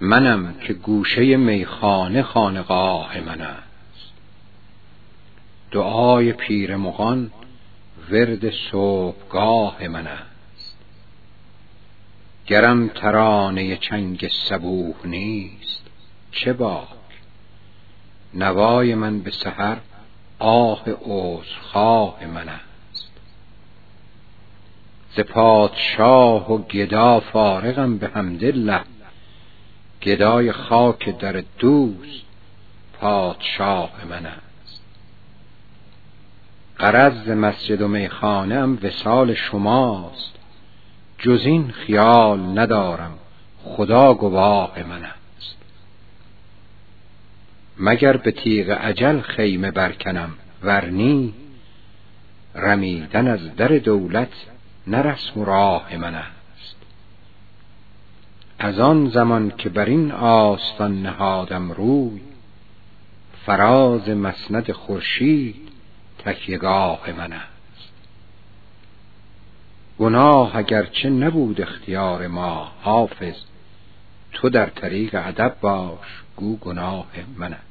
منم که گوشه میخانه خانقاه من است. دعای پیر مغان ورد صبحگاه من است. گرم ترانه چنگ صبوح نیست. چه باک؟ نوای من به سحر آه عذرخواه من است. ز پادشاه و گدا فارغم به حمدالله گدای خاک در دوست پادشاه من است. غرض ز مسجد و میخانه ام وصال شماست. جز این خیال ندارم خدا گواه من است. مگر به تیغ اجل خیمه برکنم؟ ورنی رمیدن از در دولت نه رسم و راه من است. از آن زمان که بر این آستان نهادم روی فراز مسند خورشید تکیهگاه من است. گناه اگرچه نبود اختیار ما حافظ تو در طریق ادب باش گو گناه من است.